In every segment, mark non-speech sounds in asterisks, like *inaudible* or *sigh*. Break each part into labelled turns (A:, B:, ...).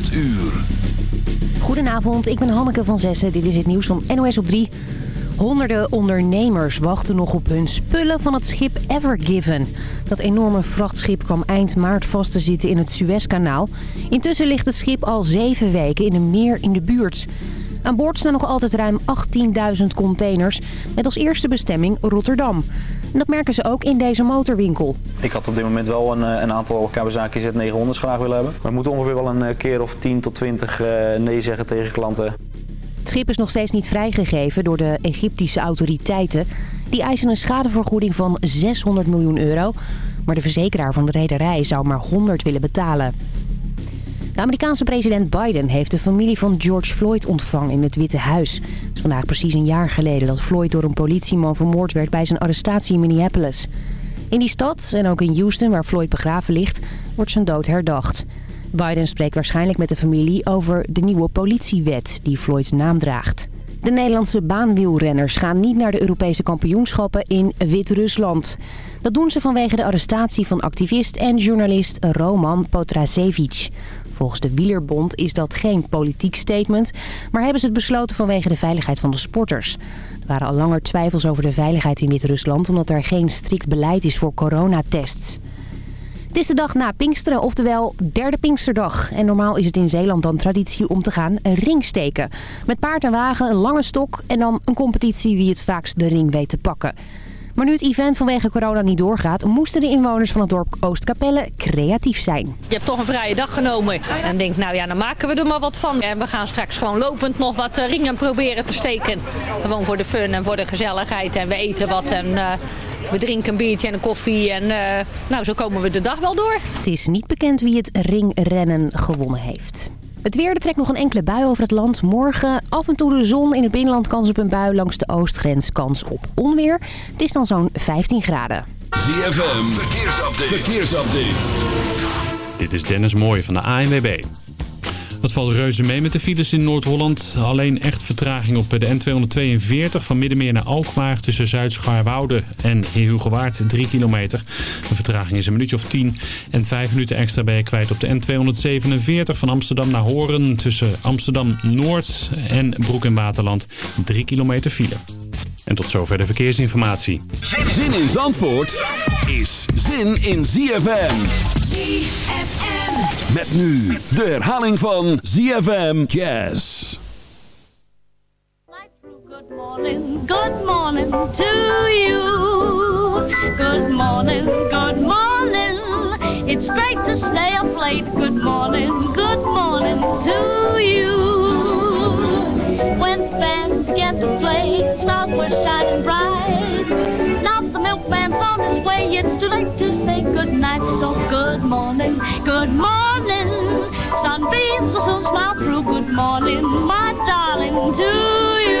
A: 8 uur.
B: Goedenavond, ik ben Hanneke van Zessen. Dit is het nieuws van NOS op 3. Honderden ondernemers wachten nog op hun spullen van het schip Ever Given. Dat enorme vrachtschip kwam eind maart vast te zitten in het Suezkanaal. Intussen ligt het schip al zeven weken in een meer in de buurt. Aan boord staan nog altijd ruim 18.000 containers met als eerste bestemming Rotterdam. Dat merken ze ook in deze motorwinkel.
C: Ik had op dit moment wel een, eh, een aantal Kawasaki Z900's graag willen hebben. Maar we moeten ongeveer wel een eh, keer of 10 tot 20 eh, nee zeggen tegen klanten.
B: Het schip is nog steeds niet vrijgegeven door de Egyptische autoriteiten. Die eisen een schadevergoeding van 600 miljoen euro. Maar de verzekeraar van de rederij zou maar 100 willen betalen. De Amerikaanse president Biden heeft de familie van George Floyd ontvangen in het Witte Huis. Het is vandaag precies een jaar geleden dat Floyd door een politieman vermoord werd bij zijn arrestatie in Minneapolis. In die stad en ook in Houston, waar Floyd begraven ligt, wordt zijn dood herdacht. Biden spreekt waarschijnlijk met de familie over de nieuwe politiewet die Floyds naam draagt. De Nederlandse baanwielrenners gaan niet naar de Europese kampioenschappen in Wit-Rusland. Dat doen ze vanwege de arrestatie van activist en journalist Roman Potrasevic. Volgens de Wielerbond is dat geen politiek statement, maar hebben ze het besloten vanwege de veiligheid van de sporters. Er waren al langer twijfels over de veiligheid in Wit-Rusland omdat er geen strikt beleid is voor coronatests. Het is de dag na Pinksteren, oftewel derde Pinksterdag. En normaal is het in Zeeland dan traditie om te gaan een ring steken. Met paard en wagen, een lange stok en dan een competitie wie het vaakst de ring weet te pakken. Maar nu het event vanwege corona niet doorgaat... moesten de inwoners van het dorp Oostkapelle creatief zijn.
D: Je hebt toch een vrije dag genomen. En denk, nou ja, dan maken we er maar wat van. En we gaan straks gewoon lopend nog wat eh, ringen proberen te steken. Gewoon voor de fun en voor de gezelligheid. En we eten wat en... Uh, we drinken een biertje en een koffie en uh, nou, zo komen we de dag wel door.
B: Het is niet bekend wie het ringrennen gewonnen heeft. Het weer, er trekt nog een enkele bui over het land. Morgen af en toe de zon. In het binnenland kans op een bui. Langs de oostgrens kans op onweer. Het is dan zo'n 15 graden.
A: ZFM, verkeersupdate. verkeersupdate.
E: Dit is Dennis Mooij van de ANWB. Dat valt reuze mee met de files in Noord-Holland. Alleen echt vertraging op de N242 van Middenmeer naar Alkmaar... tussen Zuid-Scharwoude en Heerhugowaard 3 kilometer. De vertraging is een minuutje of 10. En 5 minuten extra ben je kwijt op de N247 van Amsterdam naar Horen... tussen Amsterdam-Noord en Broek in Waterland 3 kilometer file. En tot zover de verkeersinformatie.
A: Zin in Zandvoort is zin in ZFM.
F: ZFM.
A: Met nu de herhaling van ZFM Jazz.
G: Good morning, good morning to you. Good morning, good morning. It's great to stay up late. Good morning, good morning to you. When band began to play, stars were shining bright. Milkman's on his way. It's too late to say good night. So good morning, good morning. Sunbeams will soon smile through. Good morning, my darling, to you.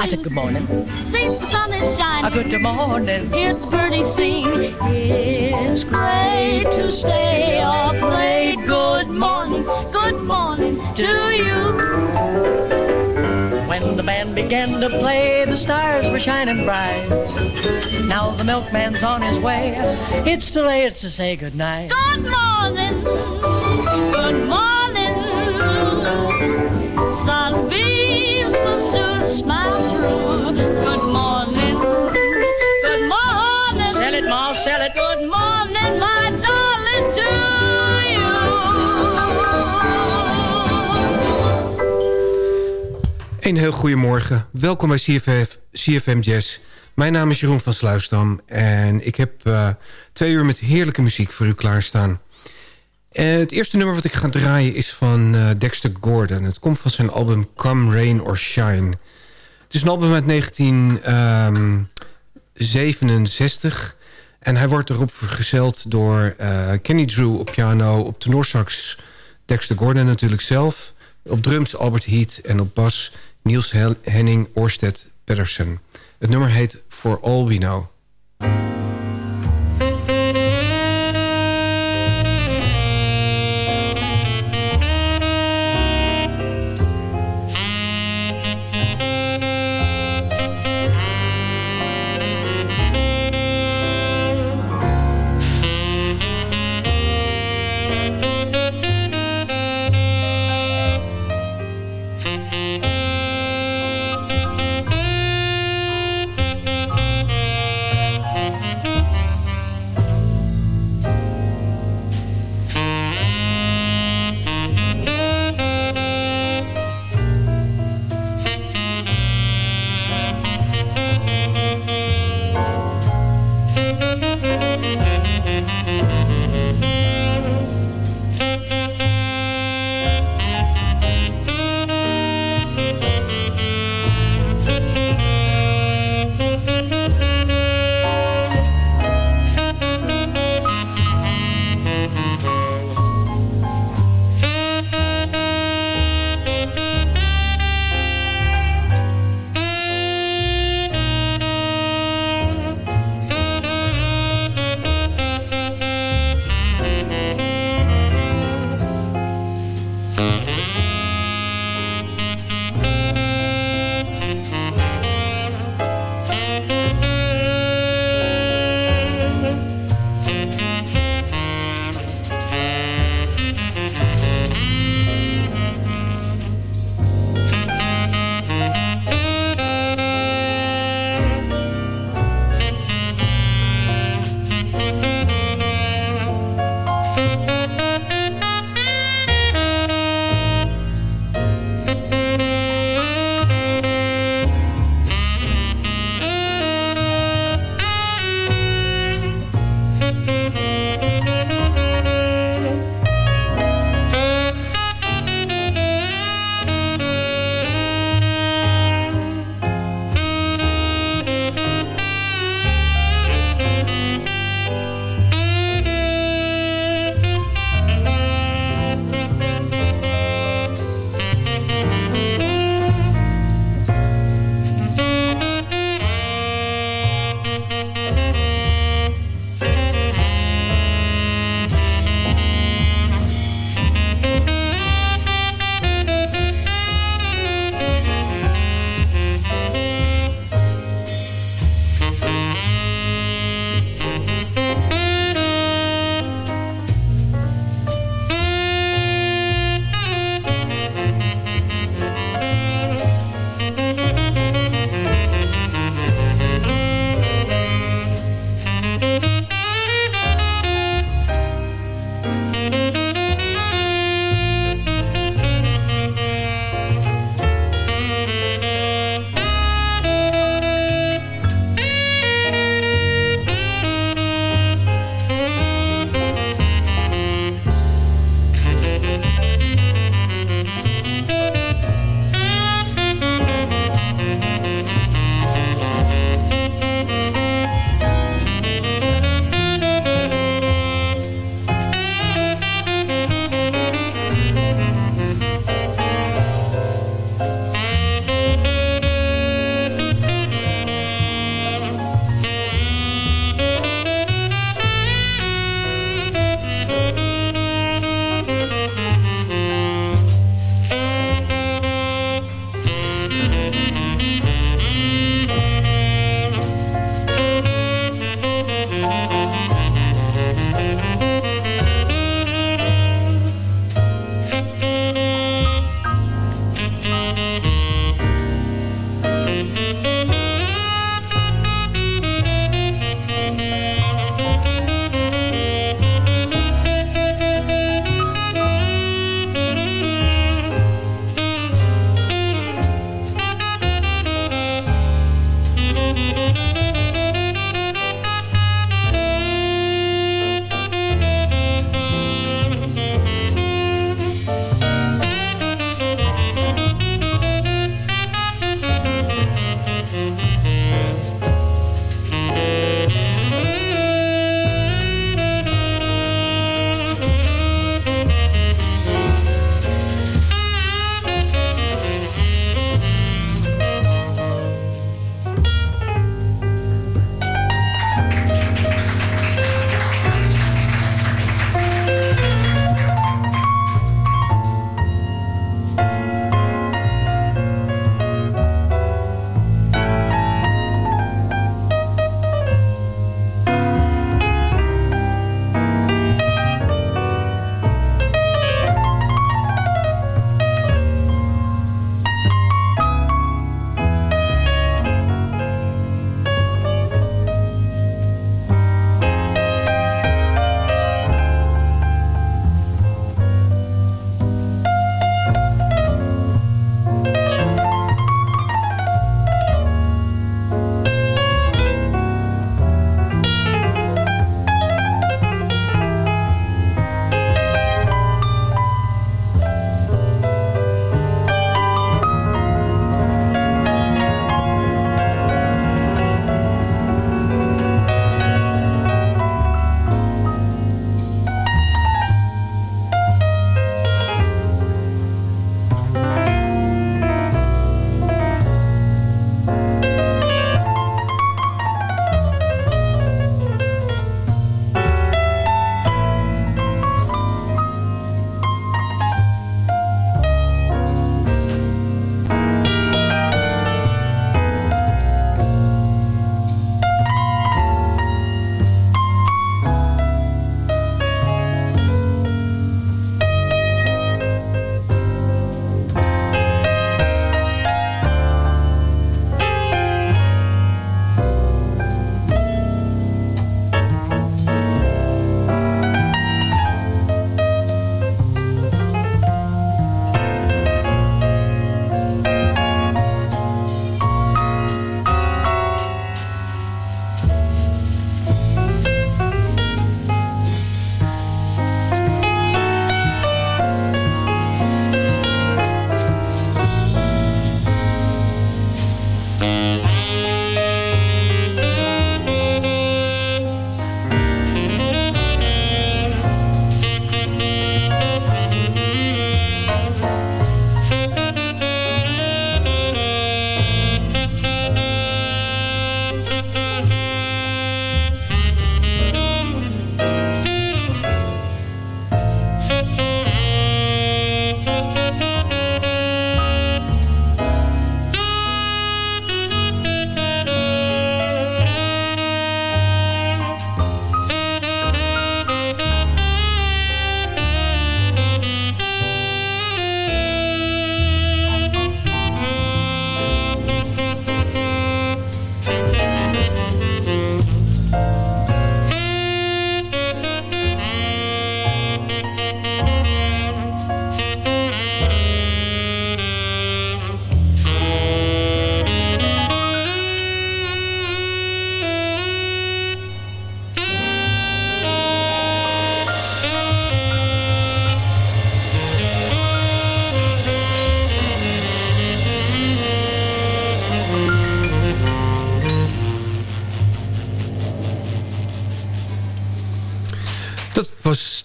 H: I said good morning.
G: See, the sun is shining.
H: A good morning.
G: Hear the birdies sing. It's great to stay up late. Good morning, good morning to you.
H: When the band began to play, the stars were shining bright. Now the milkman's on his way. It's too late to say good night.
G: Good morning, good morning. Sunbeams will soon smile through. Good morning, good morning.
H: Sell it, Ma, sell it.
G: Good morning, my darling, to
I: Een heel goedemorgen. Welkom bij CFM, CFM Jazz. Mijn naam is Jeroen van Sluisdam en ik heb uh, twee uur met heerlijke muziek voor u klaarstaan. En het eerste nummer wat ik ga draaien is van uh, Dexter Gordon. Het komt van zijn album Come Rain or Shine. Het is een album uit 1967. En hij wordt erop vergezeld door uh, Kenny Drew op piano... op tenorsax Dexter Gordon natuurlijk zelf... op drums Albert Heat en op bas Niels Henning Orsted Pedersen. Het nummer heet For All We Know.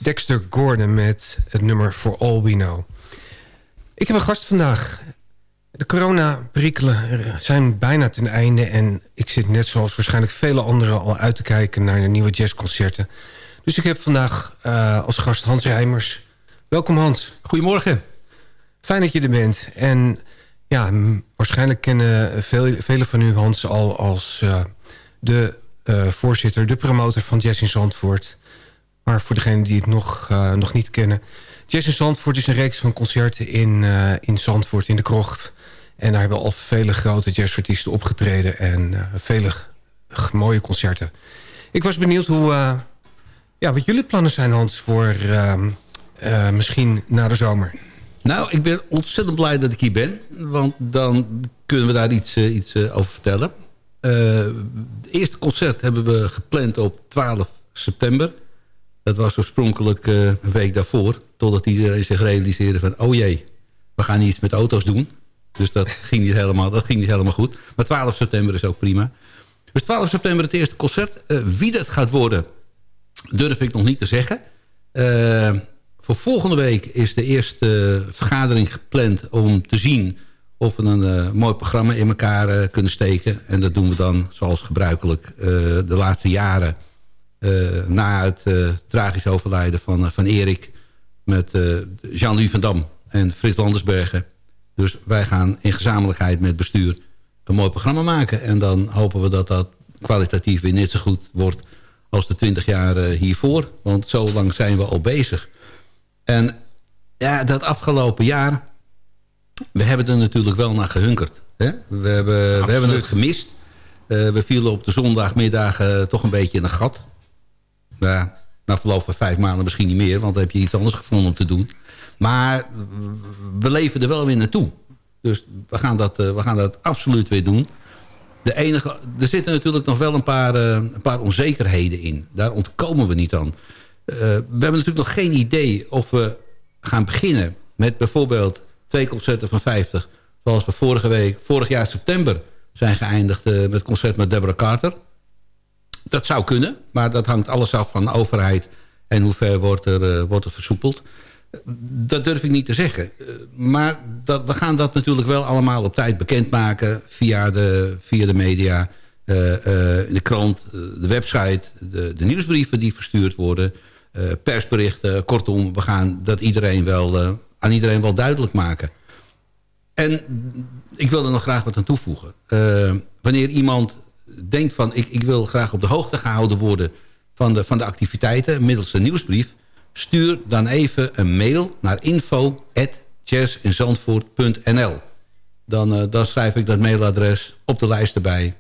I: Dexter Gordon met het nummer For All We Know. Ik heb een gast vandaag. De coronaperikelen zijn bijna ten einde... en ik zit net zoals waarschijnlijk vele anderen al uit te kijken... naar de nieuwe jazzconcerten. Dus ik heb vandaag uh, als gast Hans Rijmers. Welkom Hans.
J: Goedemorgen.
I: Fijn dat je er bent. En ja, waarschijnlijk kennen veel, velen van u Hans al als uh, de uh, voorzitter... de promotor van Jazz in Zandvoort... Maar voor degenen die het nog, uh, nog niet kennen... Jazz in Zandvoort is een reeks van concerten in, uh, in Zandvoort, in de krocht. En daar hebben al vele grote jazzartiesten opgetreden... en uh, vele mooie concerten. Ik was benieuwd hoe, ja, wat jullie plannen zijn, Hans... voor misschien na de zomer.
J: Nou, ik ben ontzettend blij dat ik hier ben. Want dan kunnen we daar iets, iets over vertellen. het eerste concert hebben we gepland op 12 september... Dat was oorspronkelijk uh, een week daarvoor. Totdat iedereen zich realiseerde van... oh jee, we gaan iets met auto's doen. Dus dat *laughs* ging niet helemaal, dat ging niet helemaal goed. Maar 12 september is ook prima. Dus 12 september het eerste concert. Uh, wie dat gaat worden, durf ik nog niet te zeggen. Uh, voor volgende week is de eerste vergadering gepland... om te zien of we een mooi programma in elkaar kunnen steken. En dat doen we dan zoals gebruikelijk de laatste jaren na het uh, tragisch overlijden van, uh, van Erik... met Jean-Louis van Dam en Frits Landersbergen. Dus wij gaan in gezamenlijkheid met bestuur een mooi programma maken. En dan hopen we dat dat kwalitatief weer net zo goed wordt... als de twintig jaar hiervoor. Want zo lang zijn we al bezig. En ja, dat afgelopen jaar... we hebben er natuurlijk wel naar gehunkerd. Hè? We, hebben, we hebben het gemist. we vielen op de zondagmiddagen toch een beetje in een gat nou, na verloop van vijf maanden misschien niet meer... want dan heb je iets anders gevonden om te doen. Maar we leven er wel weer naartoe. Dus we gaan dat, uh, we gaan dat absoluut weer doen. De enige, er zitten natuurlijk nog wel een paar, uh, een paar onzekerheden in. Daar ontkomen we niet aan. Uh, we hebben natuurlijk nog geen idee of we gaan beginnen... met bijvoorbeeld twee concerten van 50... zoals we vorige week, vorig jaar september zijn geëindigd... met het concert met Deborah Carter dat zou kunnen, maar dat hangt alles af van de overheid... en hoe ver wordt er, uh, wordt er versoepeld. Dat durf ik niet te zeggen. Uh, maar dat, we gaan dat natuurlijk wel allemaal op tijd bekendmaken... via de, via de media, uh, de krant, de website... De, de, nieuwsbrieven die verstuurd worden... persberichten, kortom, we gaan dat iedereen wel, aan iedereen wel duidelijk maken. En ik wil er nog graag wat aan toevoegen. wanneer iemand denkt van ik, ik wil graag op de hoogte gehouden worden van de, van de activiteiten middels de nieuwsbrief... stuur dan even een mail naar info.jazzinzandvoort.nl. Dan, uh, dan schrijf ik dat mailadres op de lijst erbij.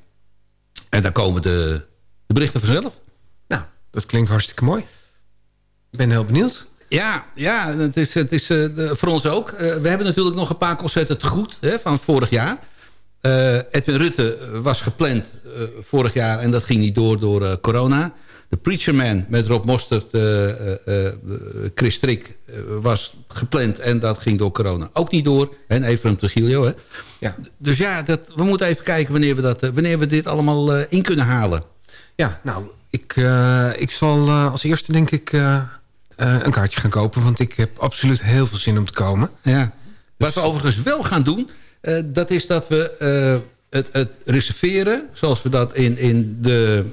J: En dan komen de, de berichten vanzelf.
I: Nou, dat klinkt hartstikke mooi. Ik ben heel benieuwd.
J: Ja, ja het is, het is uh, voor ons ook. Uh, we hebben natuurlijk nog een paar concerten te goed hè, van vorig jaar. Uh, Edwin Rutte was gepland uh, vorig jaar en dat ging niet door door corona. De Preacher Man met Rob Mostert, Chris Strik was gepland en dat ging door corona ook niet door. En Efraim Trujillo. Hè. Ja. Dus ja, dat, we moeten even kijken wanneer we, dat, wanneer we dit allemaal in kunnen halen.
I: Ja, nou, ik, ik zal als eerste denk ik een kaartje gaan kopen. Want ik heb absoluut heel veel zin om te komen.
J: Ja. Wat we overigens wel gaan doen uh, dat is dat we uh, het, het, reserveren... zoals we dat in, in de,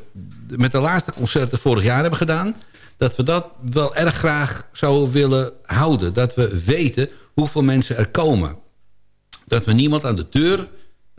J: met de laatste concerten vorig jaar hebben gedaan... dat we dat wel erg graag zouden willen houden. Dat we weten hoeveel mensen er komen. Dat we niemand aan de deur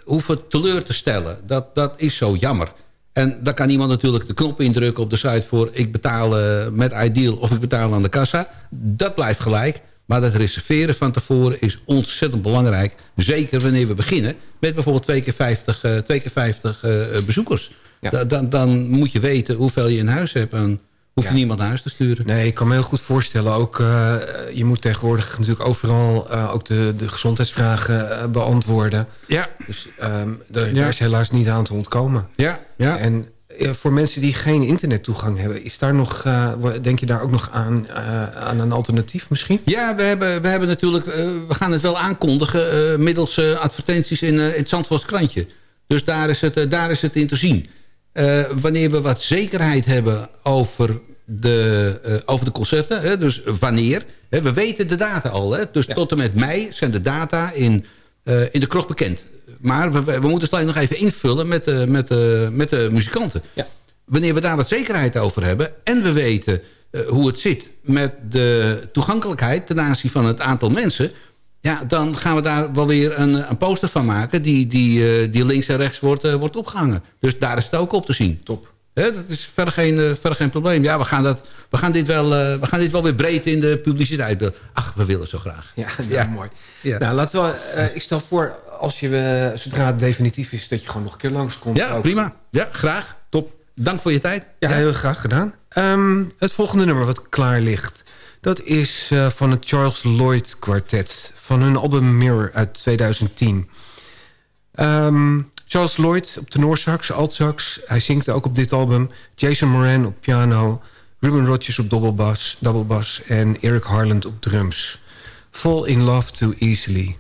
J: hoeven teleur te stellen. Dat, dat is zo jammer. En dan kan iemand natuurlijk de knop indrukken op de site voor... ik betaal uh, met Ideal of ik betaal aan de kassa. Dat blijft gelijk. Maar dat reserveren van tevoren is ontzettend belangrijk. Zeker wanneer we beginnen met bijvoorbeeld twee keer 50, uh, twee keer 50 uh, bezoekers. Ja. Da dan, dan, moet je weten hoeveel je in huis hebt. En hoef je ja. niemand naar huis te sturen.
I: Nee, ik kan me heel goed voorstellen. Ook, uh, je moet tegenwoordig natuurlijk overal ook de, de gezondheidsvragen beantwoorden.
J: Ja.
I: Dus um, daar, ja. daar is helaas niet aan te ontkomen.
J: Ja, ja.
I: En voor mensen die geen internettoegang hebben... Is daar nog, uh, denk je daar ook nog aan, uh, aan een alternatief misschien?
J: Ja, we hebben, we hebben natuurlijk... Uh, we gaan het wel aankondigen middels advertenties in, het Zandvoorts krantje. Dus daar is het, daar is het in te zien. wanneer we wat zekerheid hebben over de, eh, over de concerten. Hè, dus wanneer. Hè, we weten de data al. Hè, dus tot en met mei zijn de data in, eh, in de krocht bekend. Maar we, we moeten het nog even invullen met de, met de, met de muzikanten.
I: Ja.
J: Wanneer we daar wat zekerheid over hebben... en we weten eh, hoe het zit met de toegankelijkheid... ten aanzien van het aantal mensen... Ja, dan gaan we daar wel weer een, een poster van maken... die, die, eh, die links en rechts wordt, eh, wordt opgehangen. Dus daar is het ook op te zien.
I: Top.
J: Dat is verder geen, eh, verder geen probleem. Ja, we gaan, dat, we, gaan dit wel, eh, we gaan dit wel weer breed in de publiciteit. Ach, we willen zo graag.
I: Ja, *laughs* dat
J: Ja.
I: is mooi.
J: Ja.
I: Nou, laten we, eh, ik stel voor, als je, eh, zodra het definitief is... dat je gewoon nog een keer langskomt.
J: Ja,
I: ook.
J: prima. Ja, graag. Top. Dank voor je tijd.
I: Ja, heel graag gedaan. Ehm, het volgende nummer wat klaar ligt... dat is eh, van het Charles Lloyd Quartet... van hun album Mirror uit 2010. Ehm, Charles Lloyd op tenorsax, altsax. Hij zingt ook op dit album. Jason Moran op piano. Ruben Rodgers op dobbelbas, doublebass en Eric Harland op drums. Fall in Love Too Easily.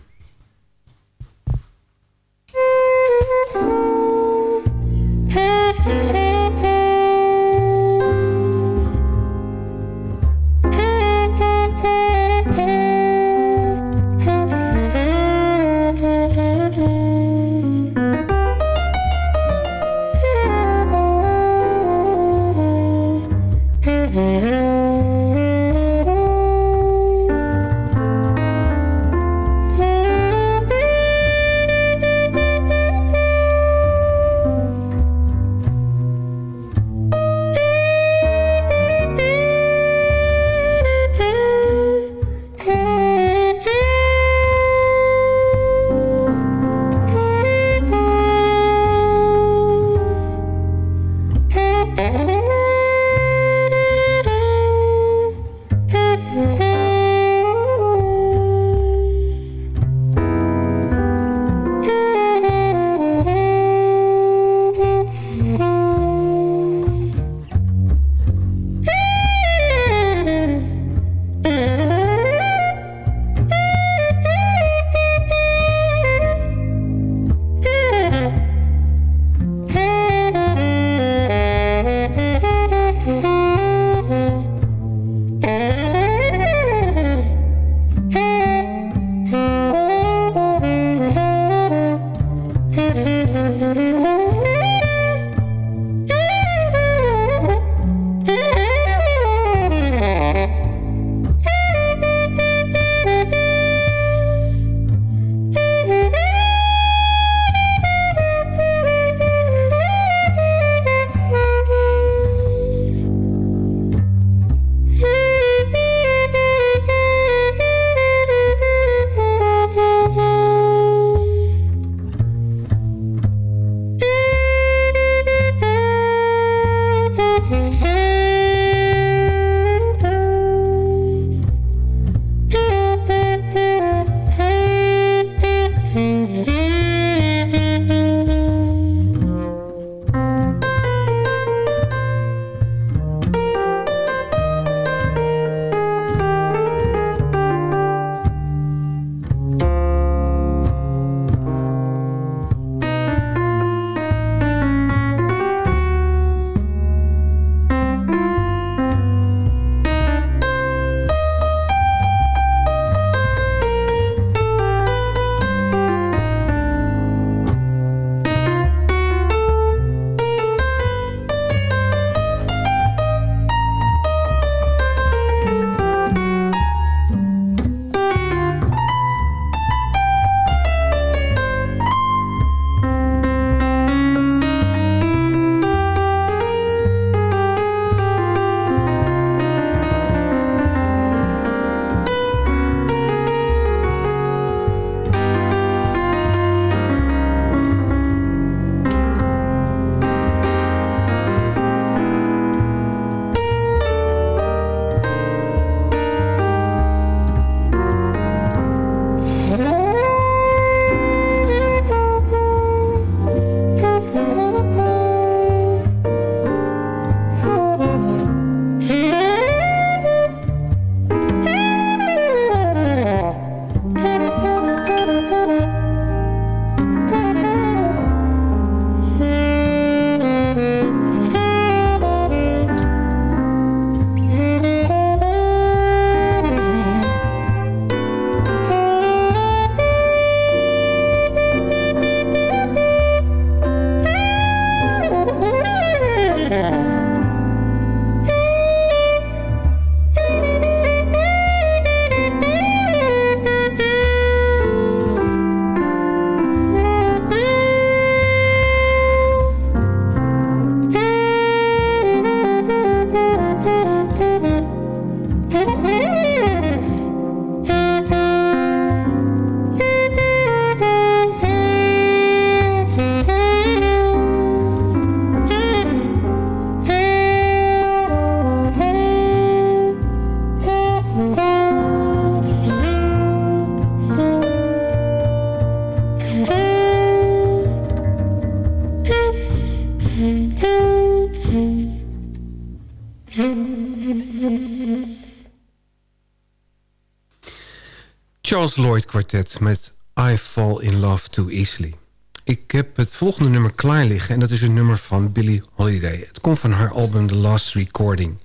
I: Charles Lloyd Quartet met I Fall in Love Too Easily. Ik heb het volgende nummer klaar liggen en dat is een nummer van Billie Holiday. Het komt van haar album The Last Recording.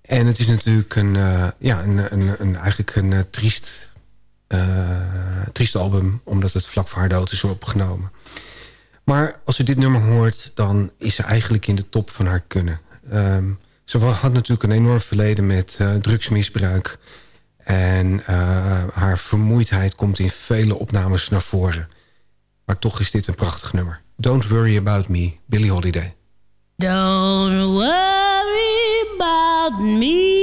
I: En het is natuurlijk een, uh, ja, een, een, een, eigenlijk een uh, triest, uh, triest album... omdat het vlak voor haar dood is opgenomen. Maar als ze dit nummer hoort, dan is ze eigenlijk in de top van haar kunnen. Um, ze had natuurlijk een enorm verleden met drugsmisbruik... En uh, haar vermoeidheid komt in vele opnames naar voren. Maar toch is dit een prachtig nummer. Don't Worry About Me, Billie Holiday.
K: Don't worry about me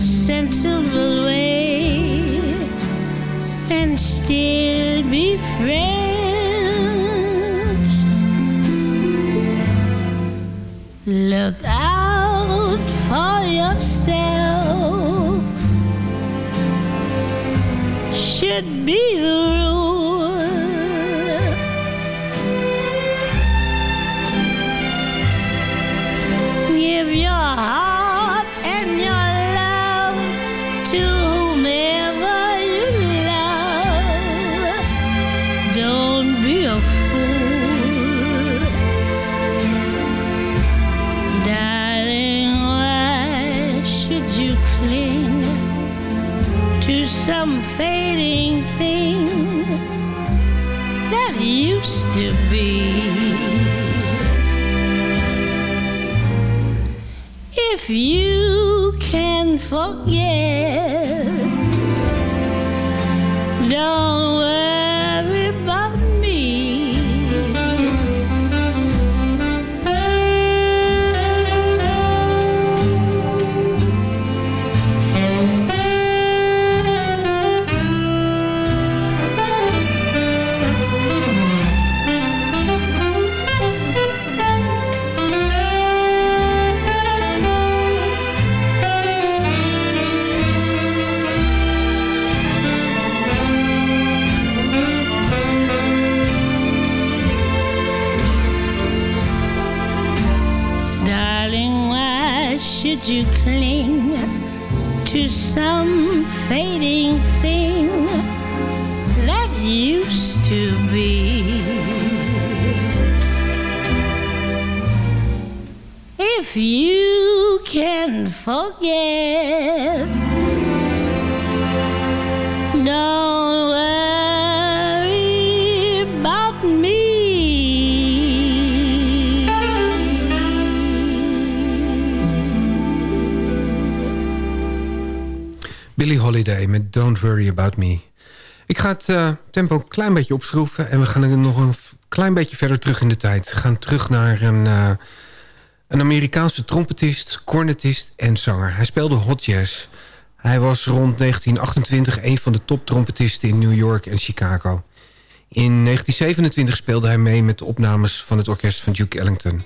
K: sensible way and still be friends. Look out for yourself, should be the to be? If you can forget, don't worry about me.
I: Billie Holiday met Don't Worry About Me. Ik ga het uh, tempo een klein beetje opschroeven... en we gaan nog een klein beetje verder terug in de tijd. We gaan terug naar een, uh, een Amerikaanse trompetist, cornetist en zanger. Hij speelde hot jazz. Hij was rond 1928 een van de toptrompetisten in New York en Chicago. In 1927 speelde hij mee met de opnames van het orkest van Duke Ellington...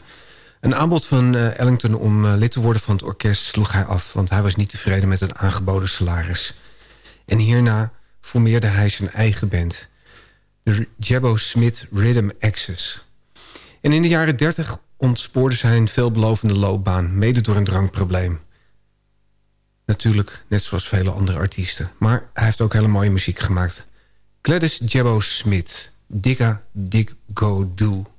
I: Een aanbod van uh, Ellington om lid te worden van het orkest sloeg hij af... want hij was niet tevreden met het aangeboden salaris. En hierna formeerde hij zijn eigen band. De Jabbo Smith Rhythm Access. En in de jaren 30 ontspoorde zij een veelbelovende loopbaan... mede door een drankprobleem. Natuurlijk, net zoals vele andere artiesten. Maar hij heeft ook hele mooie muziek gemaakt. Gladys Jabbo Smith. Digga Dig Go Do.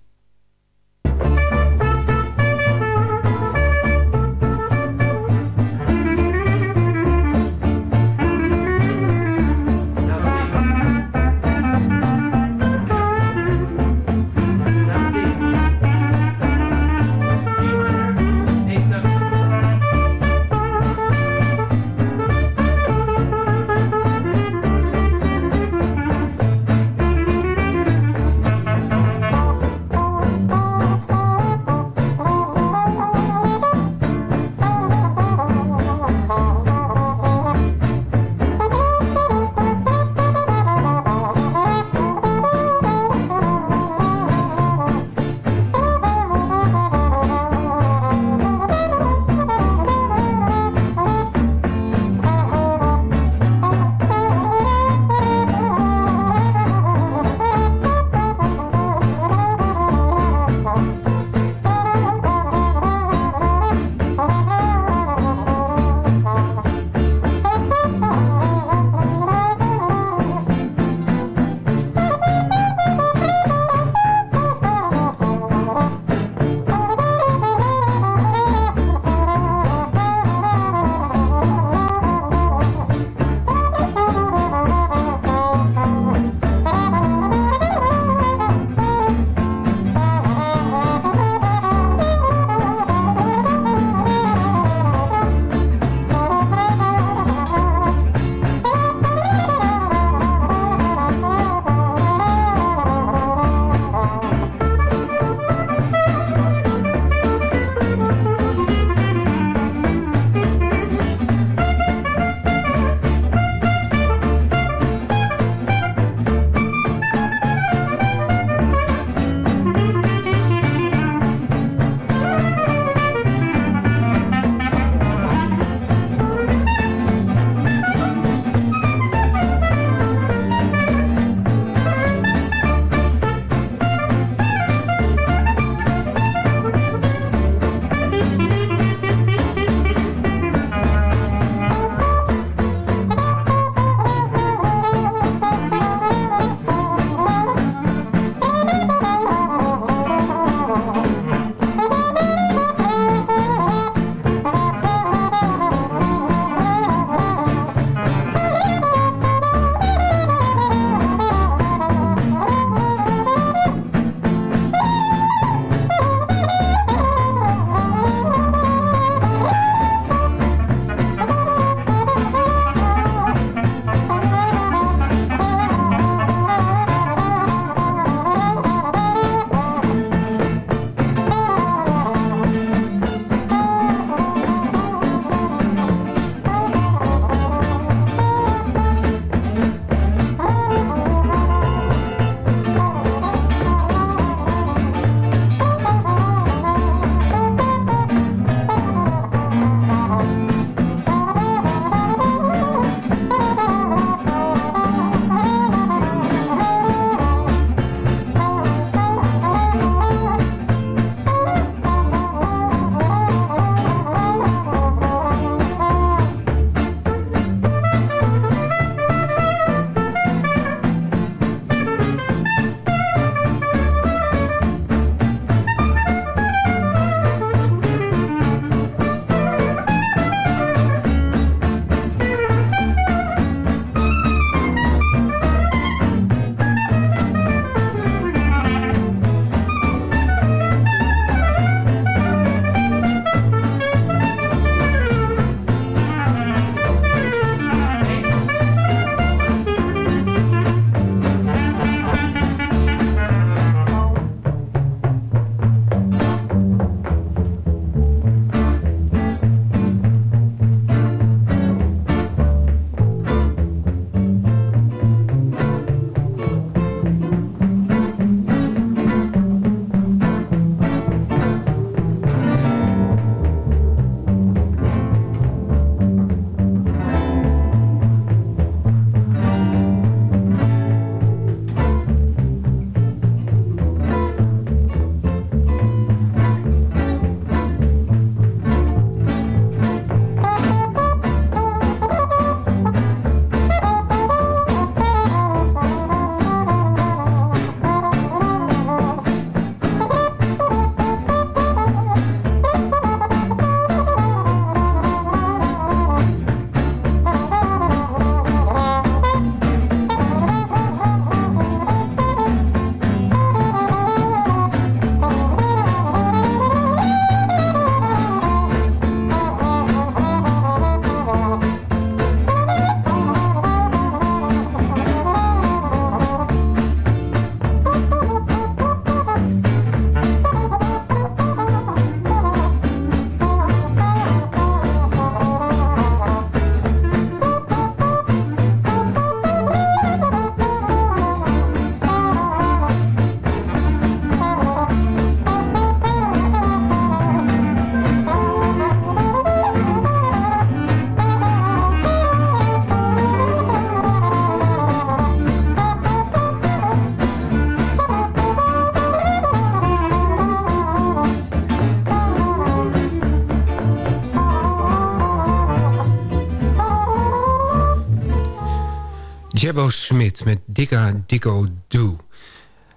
I: Jebbo Smith met Dicka Dicko Do.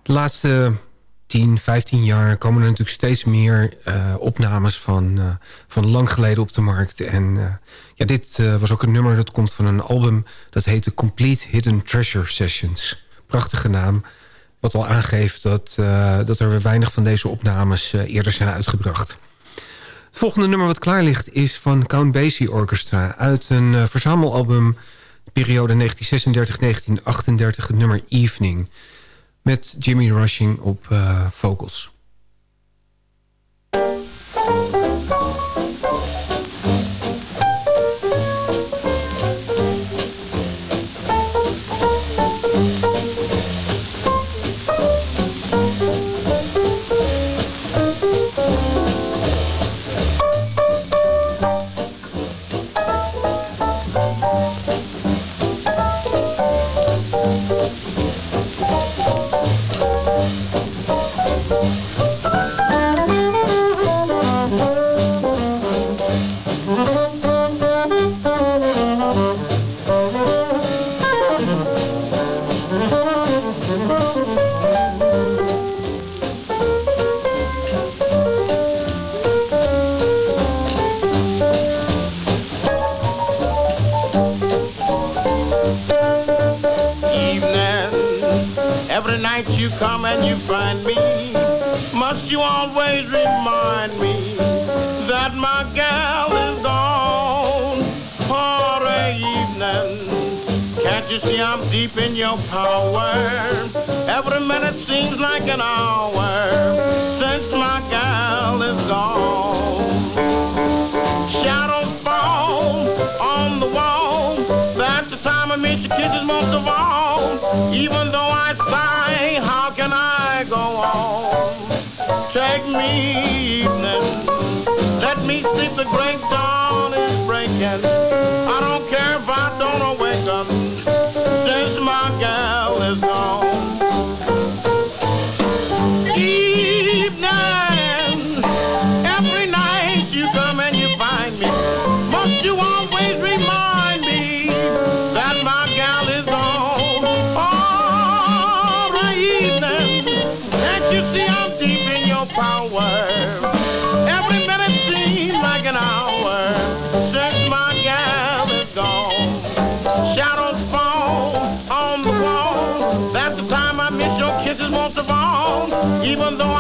I: De laatste 10, 15 jaar komen er natuurlijk steeds meer uh, opnames van, uh, van lang geleden op de markt. En uh, ja, dit was ook een nummer dat komt van een album dat heette Complete Hidden Treasure Sessions. Prachtige naam, wat al aangeeft dat, dat er weinig van deze opnames eerder zijn uitgebracht. Het volgende nummer wat klaar ligt is van Count Basie Orchestra... uit een verzamelalbum periode 1936-1938, het nummer Evening... met Jimmy Rushing op uh, vocals.
L: Deep in your power? Every minute seems like an hour since my gal is gone. Shadows fall on the wall. That's the time I miss your kisses most of all. Even though I sigh, how can I go on? Take me evening. Let me sleep, the great dawn is breaking. I don't care if I don't awaken since my gal is gone. All. Even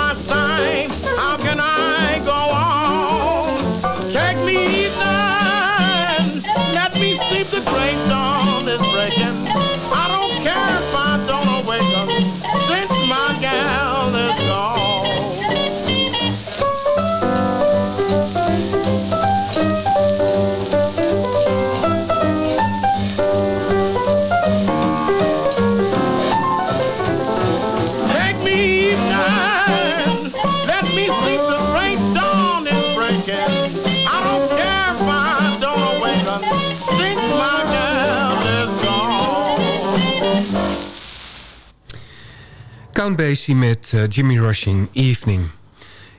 I: Count met eh, Jimmy Rushing, Evening.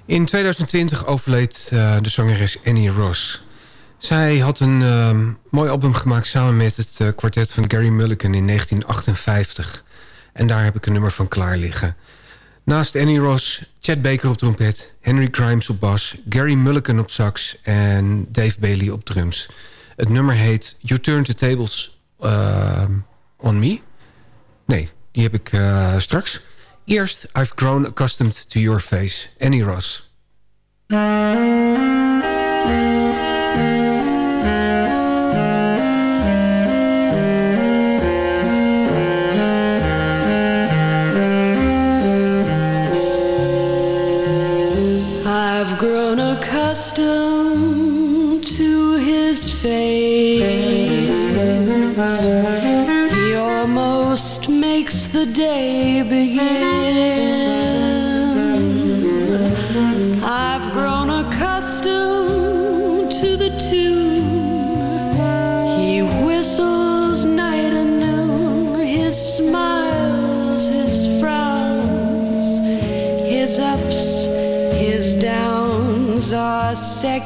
I: In 2020 overleed eh, de zangeres Annie Ross. Zij had een eh, mooi album gemaakt samen met het eh, kwartet van Gary Mulligan in 1958. En daar heb ik een nummer van klaar liggen. Naast Annie Ross, Chad Baker op trompet, Henry Grimes op bas... Gary Mulligan op sax en Dave Bailey op drums. Het nummer heet You Turn the Tables on Me. Nee, die heb ik eh, straks. Eerst I've Grown Accustomed to Your Face, Annie Ross.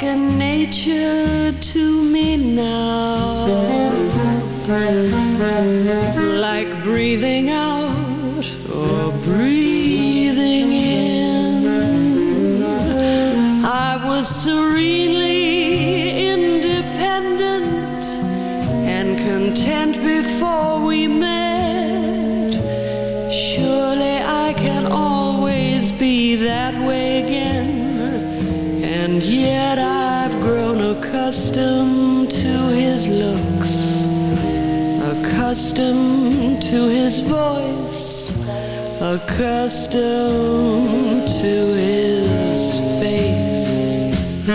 M: like accustomed to his voice, accustomed to his face.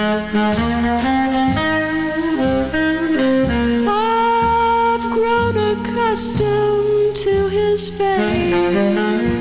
M: I've grown accustomed to his face.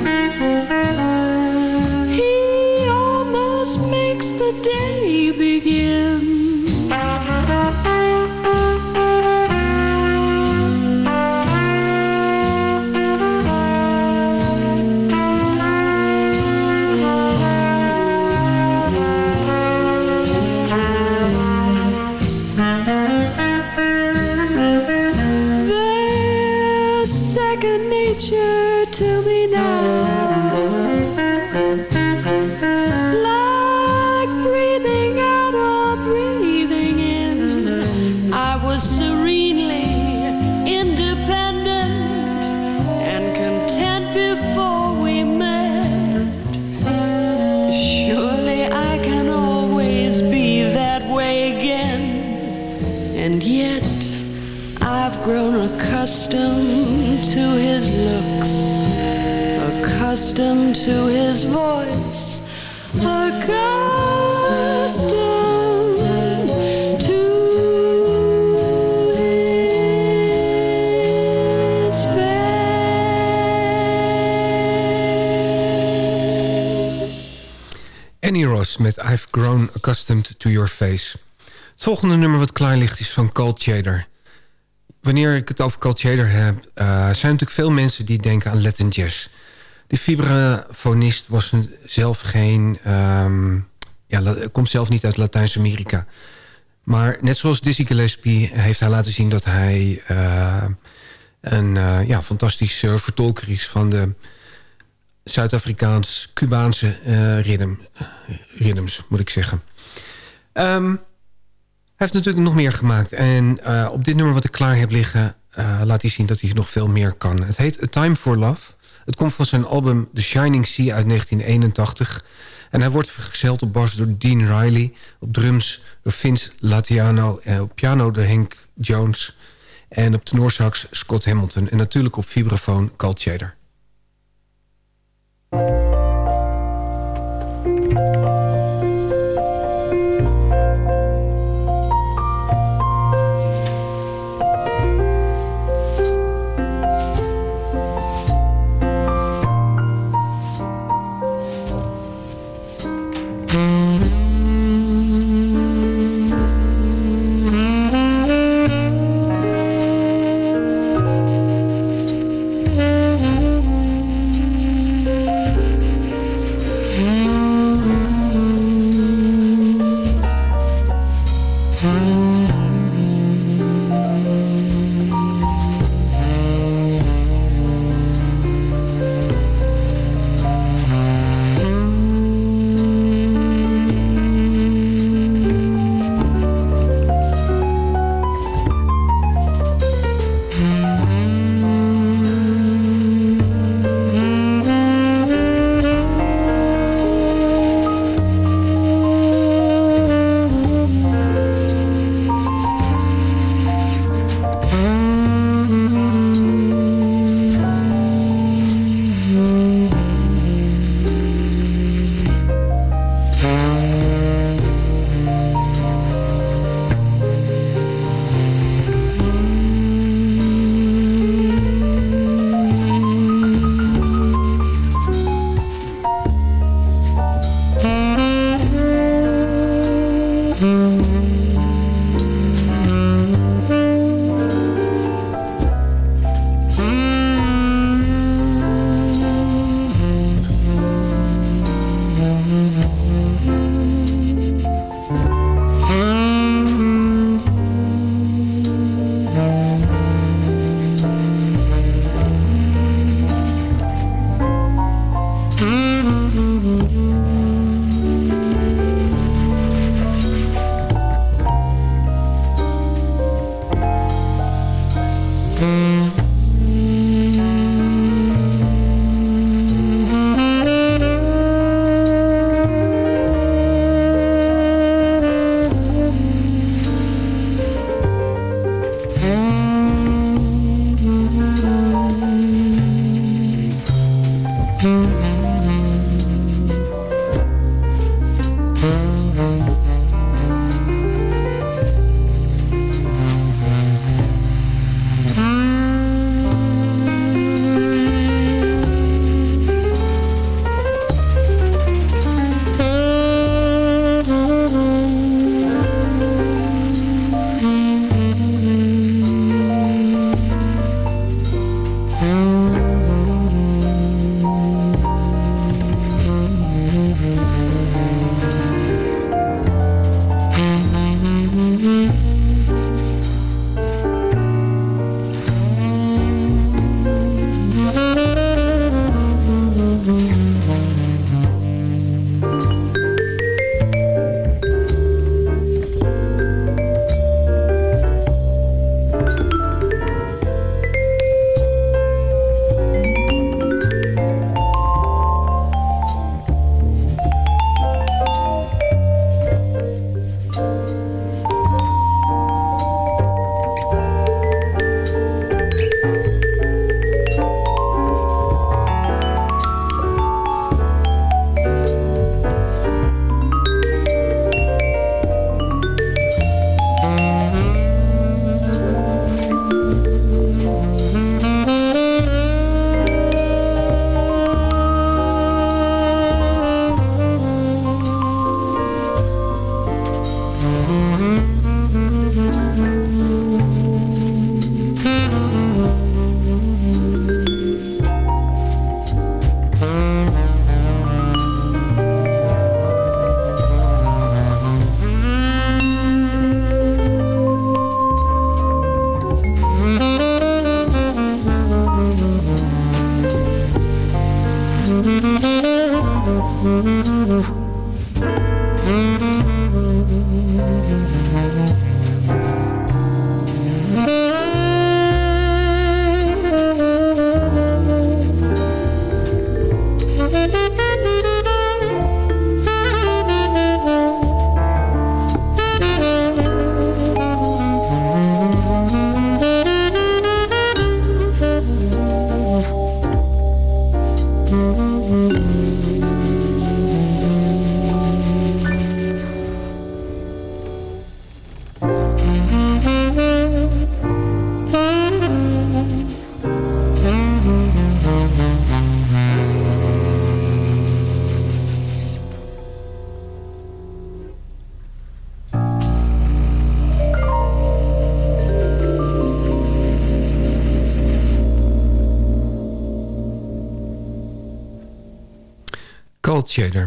M: Met I've Grown Accustomed to
I: Your Face. Het volgende nummer wat klaar ligt is van Cold Shader. Wanneer ik het over Cold Shader heb... eh, zijn natuurlijk veel mensen die denken aan Latin Jazz. De vibrafonist was zelf geen... ehm, ja, komt zelf niet uit Latijns-Amerika. Maar net zoals Dizzy Gillespie heeft hij laten zien... dat hij eh, een eh, ja, fantastisch eh, vertolker is van de... Zuid-Afrikaans-Cubaanse eh rhythm, rhythms, moet ik zeggen. Ehm, hij heeft natuurlijk nog meer gemaakt. En eh, op dit nummer wat ik klaar heb liggen... eh, laat hij zien dat hij nog veel meer kan. Het heet A Time for Love. Het komt van zijn album The Shining Sea uit 1981. En hij wordt vergezeld op bas door Dean Riley... op drums door Vince Latiano... en op piano door Hank Jones... en op tenorsax Scott Hamilton... en natuurlijk op vibrafoon Cold Shader.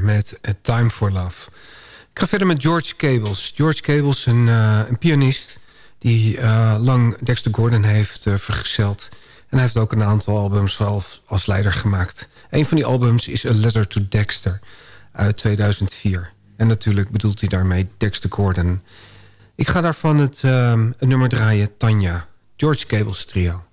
I: Met Time for Love. Ik ga verder met George Cables. George Cables, een, uh, een pianist die uh, lang Dexter Gordon heeft uh, vergezeld. En hij heeft ook een aantal albums zelf als leider gemaakt. Een van die albums is A Letter to Dexter uit 2004. En natuurlijk bedoelt hij daarmee Dexter Gordon. Ik ga daarvan het, het nummer draaien, Tanya. George Cables Trio.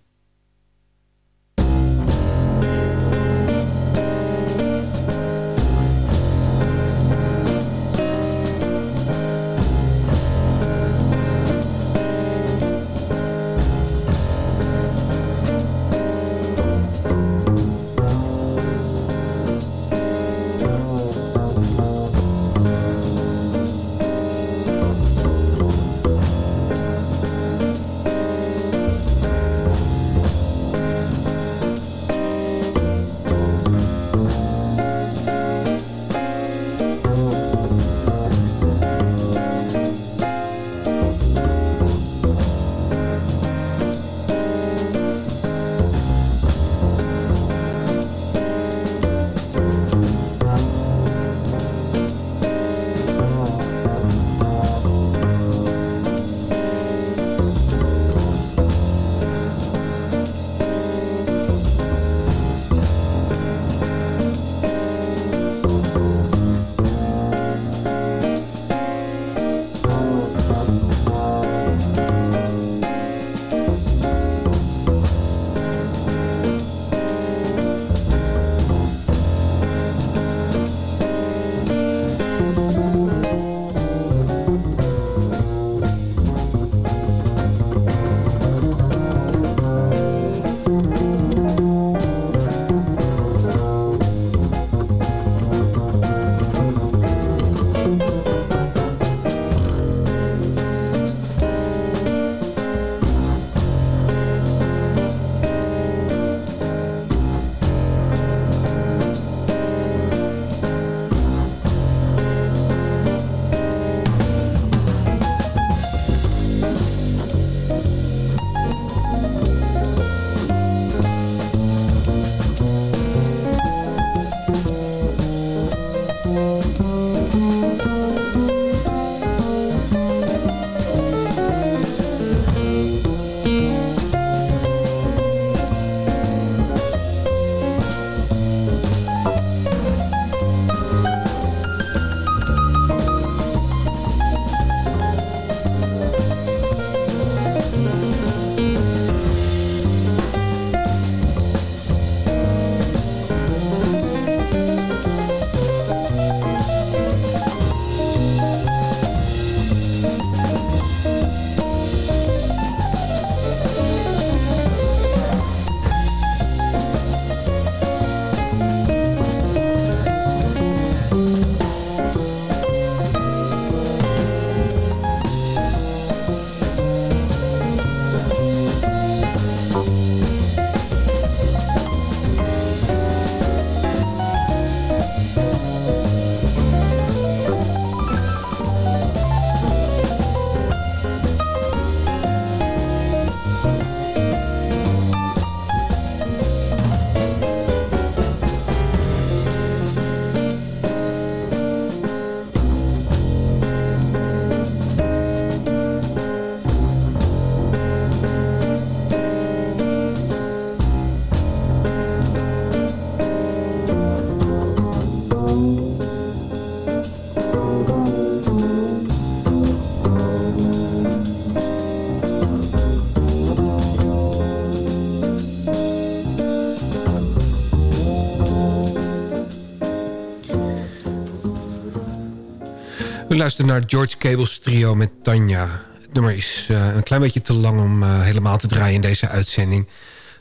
I: Luistert naar George Cable's trio met Tanja. Het nummer is uh, een klein beetje te lang om uh, helemaal te draaien in deze uitzending.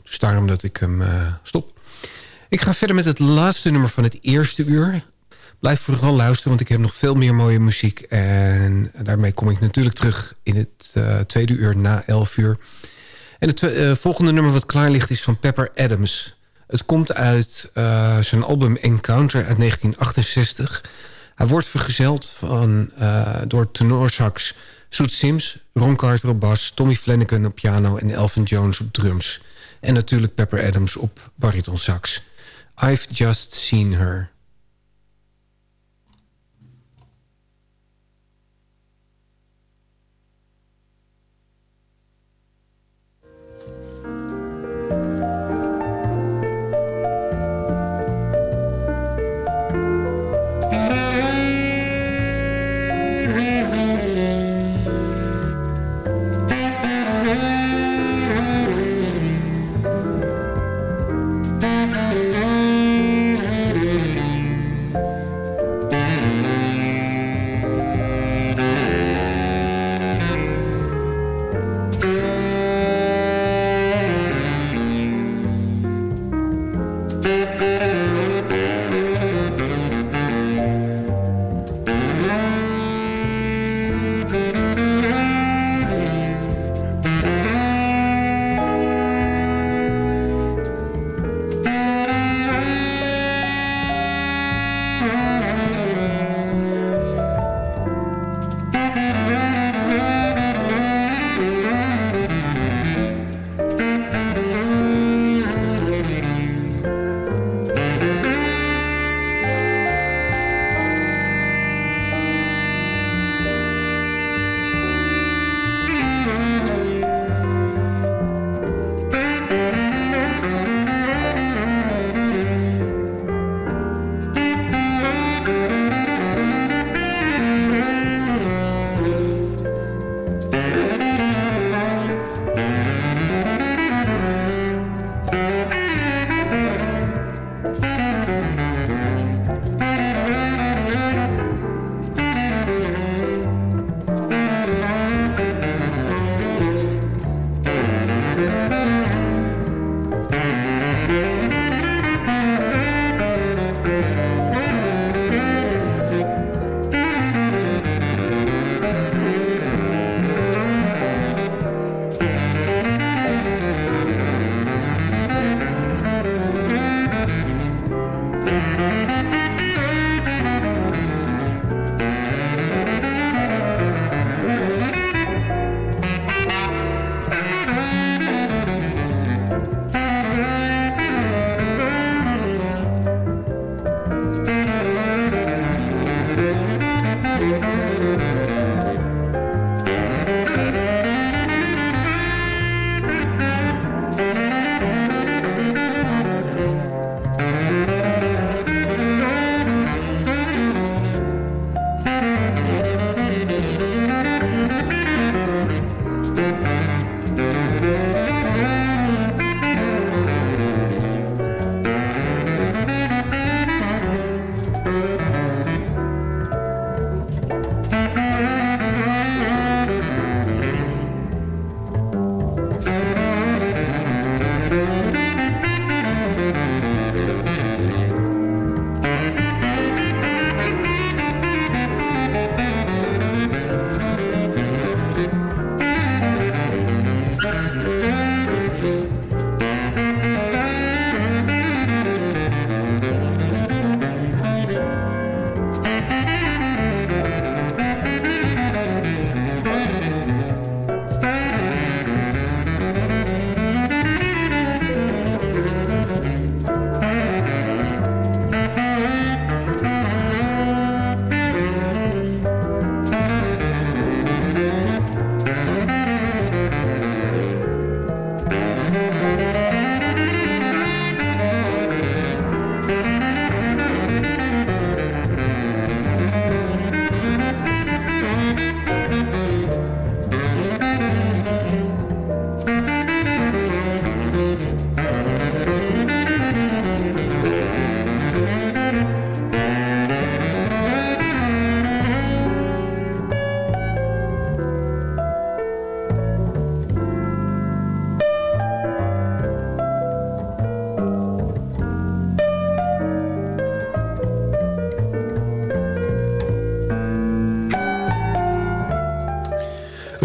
I: Dus daarom dat ik hem uh, stop. Ik ga verder met het laatste nummer van het eerste uur. Blijf vooral luisteren, want ik heb nog veel meer mooie muziek. En daarmee kom ik natuurlijk terug in het tweede uur na 11 uur. En het volgende nummer wat klaar ligt is van Pepper Adams. Het komt uit zijn album Encounter uit 1968... Hij wordt vergezeld van, uh, door tenorsax Soet Sims, Ron Carter op bas... Tommy Flanagan op piano en Elvin Jones op drums. En natuurlijk Pepper Adams op baritonsax. I've just seen her.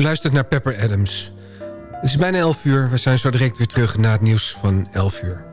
K: Luistert naar Pepper Adams. Het is bijna 11 uur. We zijn zo direct weer terug na het nieuws van 11 uur.